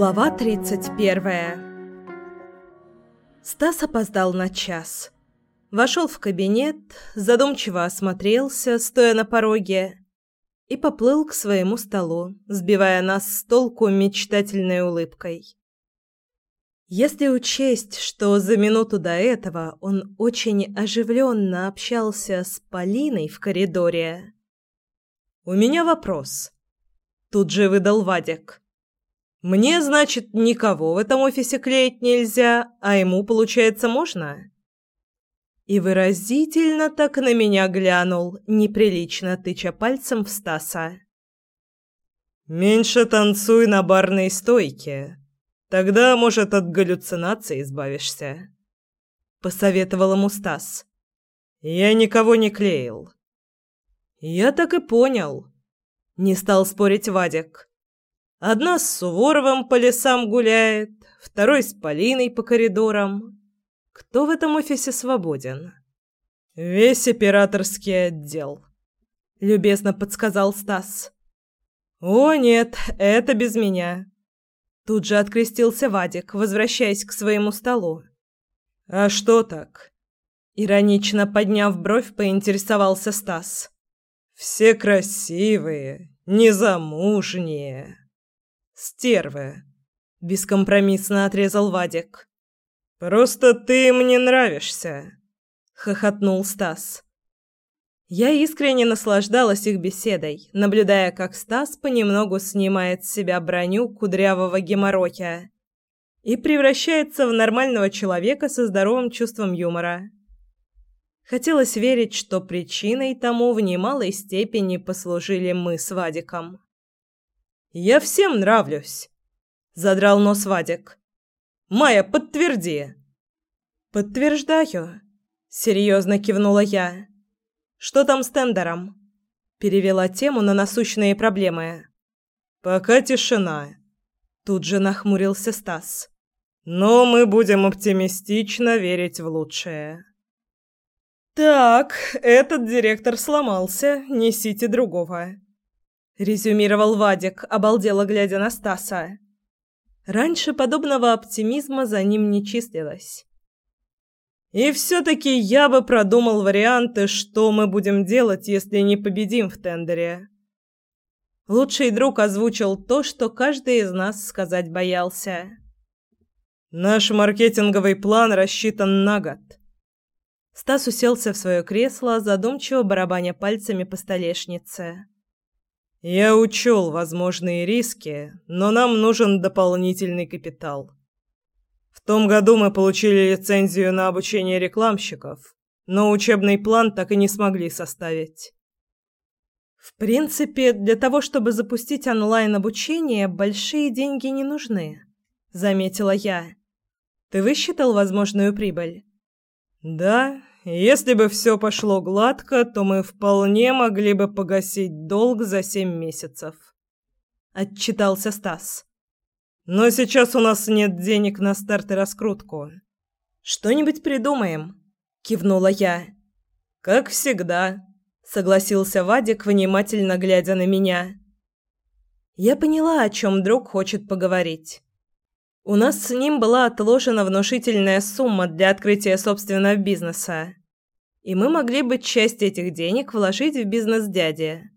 Глава 31 Стас опоздал на час. Вошел в кабинет, задумчиво осмотрелся, стоя на пороге, и поплыл к своему столу, сбивая нас с толку мечтательной улыбкой. Если учесть, что за минуту до этого он очень оживленно общался с Полиной в коридоре... «У меня вопрос», — тут же выдал Вадик. Мне, значит, никого в этом офисе клеить нельзя, а ему, получается, можно? И выразительно так на меня глянул, неприлично тыча пальцем в Стаса. «Меньше танцуй на барной стойке. Тогда, может, от галлюцинаций избавишься», — посоветовал ему Стас. «Я никого не клеил». «Я так и понял», — не стал спорить Вадик. Одна с Суворовым по лесам гуляет, второй с Полиной по коридорам. Кто в этом офисе свободен? Весь операторский отдел, любезно подсказал Стас. О, нет, это без меня. Тут же открестился Вадик, возвращаясь к своему столу. А что так? Иронично подняв бровь, поинтересовался Стас. Все красивые, незамужние. «Стервы!» – бескомпромиссно отрезал Вадик. «Просто ты мне нравишься!» – хохотнул Стас. Я искренне наслаждалась их беседой, наблюдая, как Стас понемногу снимает с себя броню кудрявого геморроя и превращается в нормального человека со здоровым чувством юмора. Хотелось верить, что причиной тому в немалой степени послужили мы с Вадиком. Я всем нравлюсь, задрал нос Вадик. Майя, подтверди. Подтверждаю, серьезно кивнула я. Что там с тендером? Перевела тему на насущные проблемы. Пока тишина. Тут же нахмурился Стас. Но мы будем оптимистично верить в лучшее. Так, этот директор сломался, несите другого резюмировал Вадик, обалдело глядя на Стаса. Раньше подобного оптимизма за ним не числилось. И все таки я бы продумал варианты, что мы будем делать, если не победим в тендере. Лучший друг озвучил то, что каждый из нас сказать боялся. Наш маркетинговый план рассчитан на год. Стас уселся в свое кресло, задумчиво барабаня пальцами по столешнице. Я учел возможные риски, но нам нужен дополнительный капитал. В том году мы получили лицензию на обучение рекламщиков, но учебный план так и не смогли составить. В принципе, для того, чтобы запустить онлайн-обучение, большие деньги не нужны, заметила я. Ты высчитал возможную прибыль? Да, если бы все пошло гладко, то мы вполне могли бы погасить долг за семь месяцев. Отчитался Стас. Но сейчас у нас нет денег на старт и раскрутку. Что-нибудь придумаем, кивнула я. Как всегда, согласился Вадик, внимательно глядя на меня. Я поняла, о чем друг хочет поговорить. У нас с ним была отложена внушительная сумма для открытия собственного бизнеса, и мы могли бы часть этих денег вложить в бизнес дяди.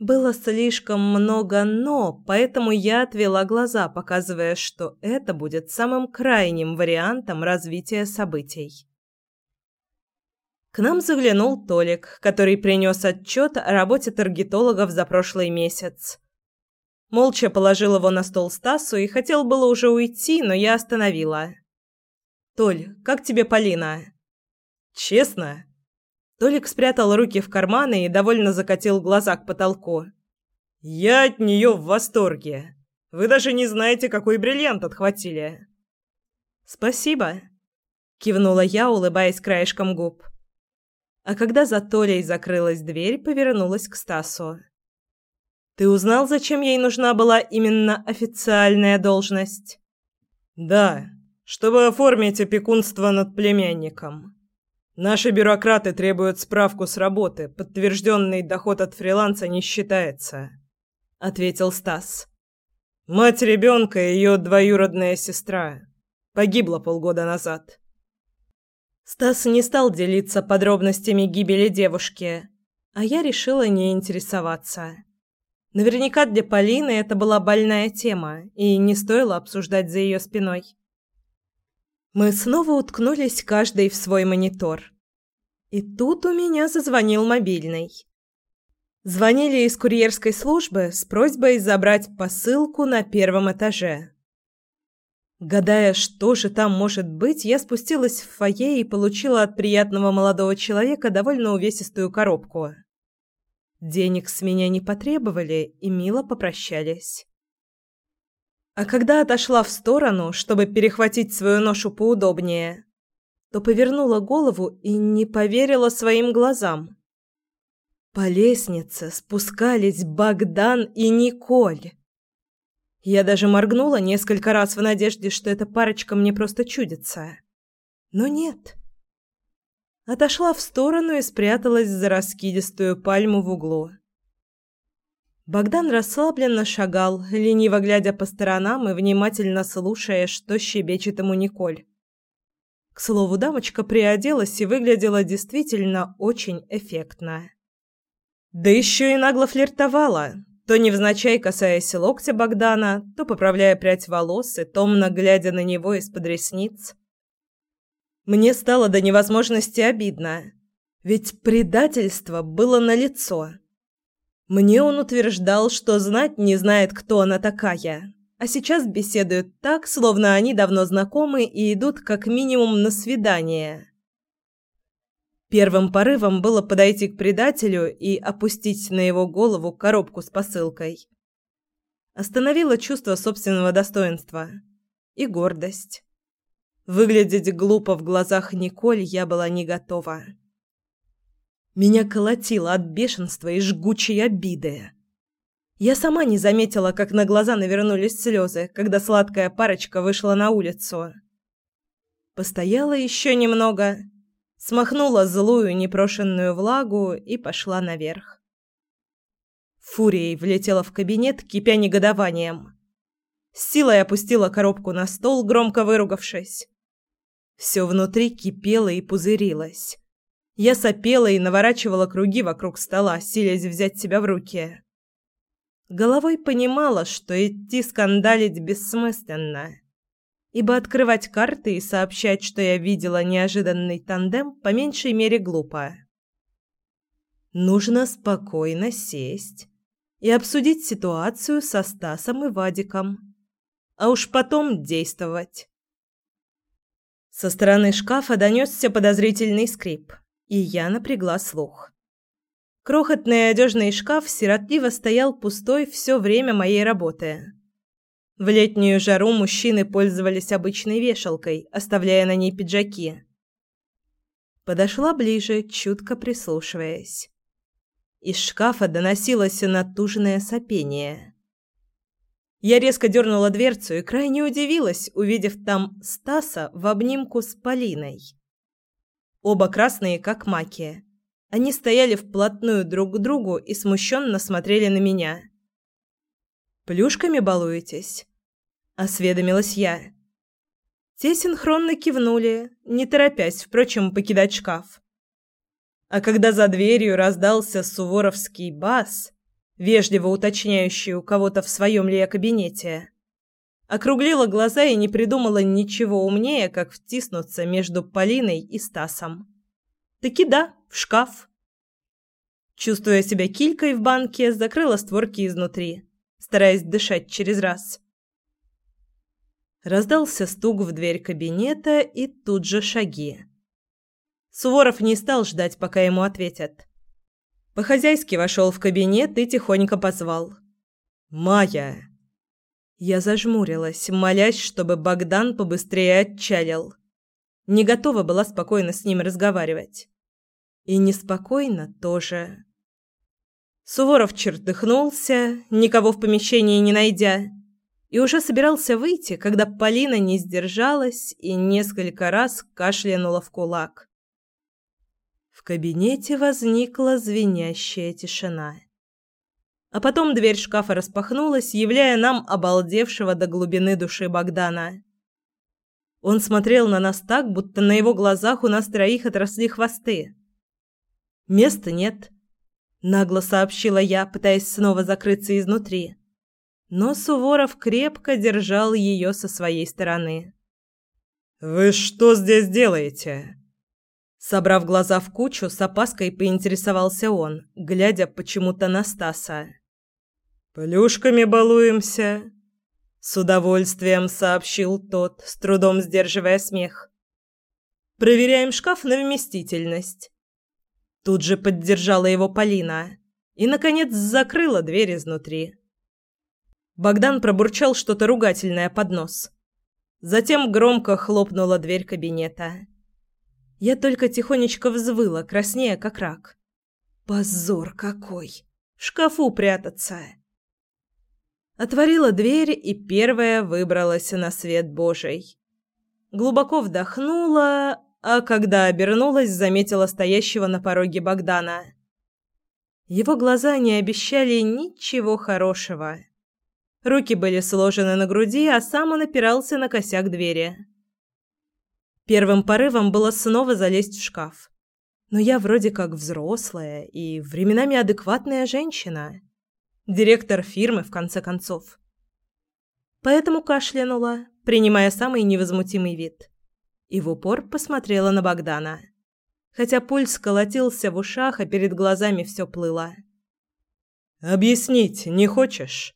Было слишком много «но», поэтому я отвела глаза, показывая, что это будет самым крайним вариантом развития событий. К нам заглянул Толик, который принес отчет о работе таргетологов за прошлый месяц. Молча положил его на стол Стасу и хотел было уже уйти, но я остановила. «Толь, как тебе Полина?» «Честно?» Толик спрятал руки в карманы и довольно закатил глаза к потолку. «Я от нее в восторге. Вы даже не знаете, какой бриллиант отхватили». «Спасибо», — кивнула я, улыбаясь краешком губ. А когда за Толей закрылась дверь, повернулась к Стасу. Ты узнал, зачем ей нужна была именно официальная должность? Да, чтобы оформить опекунство над племянником. Наши бюрократы требуют справку с работы, подтвержденный доход от фриланса не считается, ответил Стас. Мать ребенка и ее двоюродная сестра. Погибла полгода назад. Стас не стал делиться подробностями гибели девушки, а я решила не интересоваться. Наверняка для Полины это была больная тема, и не стоило обсуждать за ее спиной. Мы снова уткнулись каждый в свой монитор. И тут у меня зазвонил мобильный. Звонили из курьерской службы с просьбой забрать посылку на первом этаже. Гадая, что же там может быть, я спустилась в фойе и получила от приятного молодого человека довольно увесистую коробку. Денег с меня не потребовали и мило попрощались. А когда отошла в сторону, чтобы перехватить свою ношу поудобнее, то повернула голову и не поверила своим глазам. По лестнице спускались Богдан и Николь. Я даже моргнула несколько раз в надежде, что эта парочка мне просто чудится. Но нет. Отошла в сторону и спряталась за раскидистую пальму в углу. Богдан расслабленно шагал, лениво глядя по сторонам и внимательно слушая, что щебечет ему Николь. К слову, дамочка приоделась и выглядела действительно очень эффектно. Да еще и нагло флиртовала, то невзначай касаясь локтя Богдана, то поправляя прядь волос и томно глядя на него из-под ресниц. Мне стало до невозможности обидно, ведь предательство было налицо. Мне он утверждал, что знать не знает, кто она такая, а сейчас беседуют так, словно они давно знакомы и идут как минимум на свидание. Первым порывом было подойти к предателю и опустить на его голову коробку с посылкой. Остановило чувство собственного достоинства и гордость. Выглядеть глупо в глазах Николь я была не готова. Меня колотило от бешенства и жгучей обиды. Я сама не заметила, как на глаза навернулись слезы, когда сладкая парочка вышла на улицу. Постояла еще немного смахнула злую непрошенную влагу и пошла наверх. Фурией влетела в кабинет, кипя негодованием. С силой опустила коробку на стол, громко выругавшись. Все внутри кипело и пузырилось. Я сопела и наворачивала круги вокруг стола, силясь взять себя в руки. Головой понимала, что идти скандалить бессмысленно ибо открывать карты и сообщать, что я видела неожиданный тандем, по меньшей мере глупо. Нужно спокойно сесть и обсудить ситуацию со Стасом и Вадиком, а уж потом действовать. Со стороны шкафа донесся подозрительный скрип, и я напрягла слух. Крохотный одежный шкаф сиротливо стоял пустой все время моей работы. В летнюю жару мужчины пользовались обычной вешалкой, оставляя на ней пиджаки. Подошла ближе, чутко прислушиваясь. Из шкафа доносилось натужное сопение. Я резко дернула дверцу и крайне удивилась, увидев там Стаса в обнимку с Полиной. Оба красные, как маки. Они стояли вплотную друг к другу и смущенно смотрели на меня. «Плюшками балуетесь?» осведомилась я. Те синхронно кивнули, не торопясь, впрочем, покидать шкаф. А когда за дверью раздался суворовский бас, вежливо уточняющий у кого-то в своем ли я кабинете, округлила глаза и не придумала ничего умнее, как втиснуться между Полиной и Стасом. Таки да, в шкаф. Чувствуя себя килькой в банке, закрыла створки изнутри, стараясь дышать через раз. Раздался стук в дверь кабинета и тут же шаги. Суворов не стал ждать, пока ему ответят. По-хозяйски вошел в кабинет и тихонько позвал. «Майя!» Я зажмурилась, молясь, чтобы Богдан побыстрее отчалил. Не готова была спокойно с ним разговаривать. И неспокойно тоже. Суворов чертыхнулся, никого в помещении не найдя, и уже собирался выйти, когда Полина не сдержалась и несколько раз кашлянула в кулак. В кабинете возникла звенящая тишина. А потом дверь шкафа распахнулась, являя нам обалдевшего до глубины души Богдана. Он смотрел на нас так, будто на его глазах у нас троих отросли хвосты. «Места нет», — нагло сообщила я, пытаясь снова закрыться изнутри. Но Суворов крепко держал ее со своей стороны. «Вы что здесь делаете?» Собрав глаза в кучу, с опаской поинтересовался он, глядя почему-то на Стаса. «Плюшками балуемся», с удовольствием сообщил тот, с трудом сдерживая смех. Проверяем шкаф на вместительность. Тут же поддержала его Полина и наконец закрыла дверь изнутри. Богдан пробурчал что-то ругательное под нос. Затем громко хлопнула дверь кабинета. Я только тихонечко взвыла, краснея как рак. Позор какой! В шкафу прятаться! Отворила дверь и первая выбралась на свет Божий. Глубоко вдохнула, а когда обернулась, заметила стоящего на пороге Богдана. Его глаза не обещали ничего хорошего. Руки были сложены на груди, а сам он опирался на косяк двери. Первым порывом было снова залезть в шкаф. Но я вроде как взрослая и временами адекватная женщина. Директор фирмы, в конце концов. Поэтому кашлянула, принимая самый невозмутимый вид. И в упор посмотрела на Богдана. Хотя пульс колотился в ушах, а перед глазами все плыло. «Объяснить не хочешь?»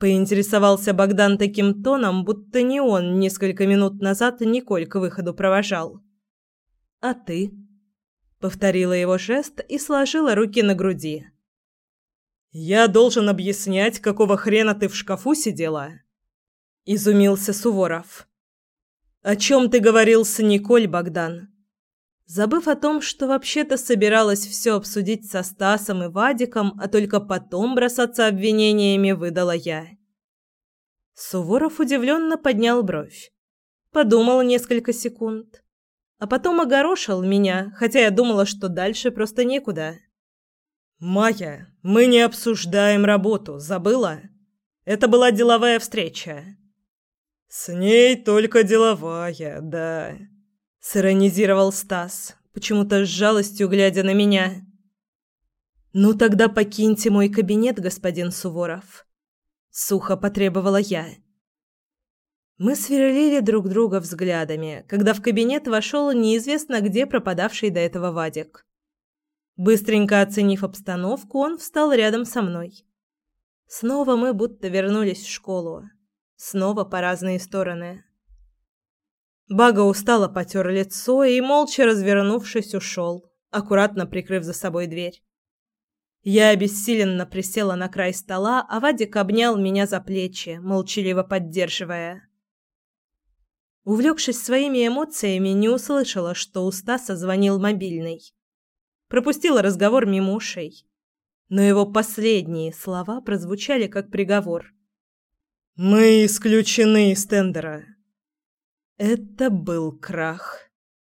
Поинтересовался Богдан таким тоном, будто не он несколько минут назад Николь к выходу провожал. «А ты?» Повторила его жест и сложила руки на груди. «Я должен объяснять, какого хрена ты в шкафу сидела?» Изумился Суворов. «О чем ты говорил с Николь, Богдан?» Забыв о том, что вообще-то собиралась все обсудить со Стасом и Вадиком, а только потом бросаться обвинениями, выдала я. Суворов удивленно поднял бровь. Подумал несколько секунд. А потом огорошил меня, хотя я думала, что дальше просто некуда. «Майя, мы не обсуждаем работу, забыла? Это была деловая встреча». «С ней только деловая, да», — сиронизировал Стас, почему-то с жалостью глядя на меня. «Ну тогда покиньте мой кабинет, господин Суворов», — сухо потребовала я. Мы сверлили друг друга взглядами, когда в кабинет вошел неизвестно где пропадавший до этого Вадик. Быстренько оценив обстановку, он встал рядом со мной. Снова мы будто вернулись в школу. Снова по разные стороны. Бага устало потер лицо и, молча развернувшись, ушел, аккуратно прикрыв за собой дверь. Я обессиленно присела на край стола, а Вадик обнял меня за плечи, молчаливо поддерживая. Увлекшись своими эмоциями, не услышала, что у Стаса звонил мобильный пропустила разговор мимо ушей. Но его последние слова прозвучали как приговор. «Мы исключены из тендера». Это был крах.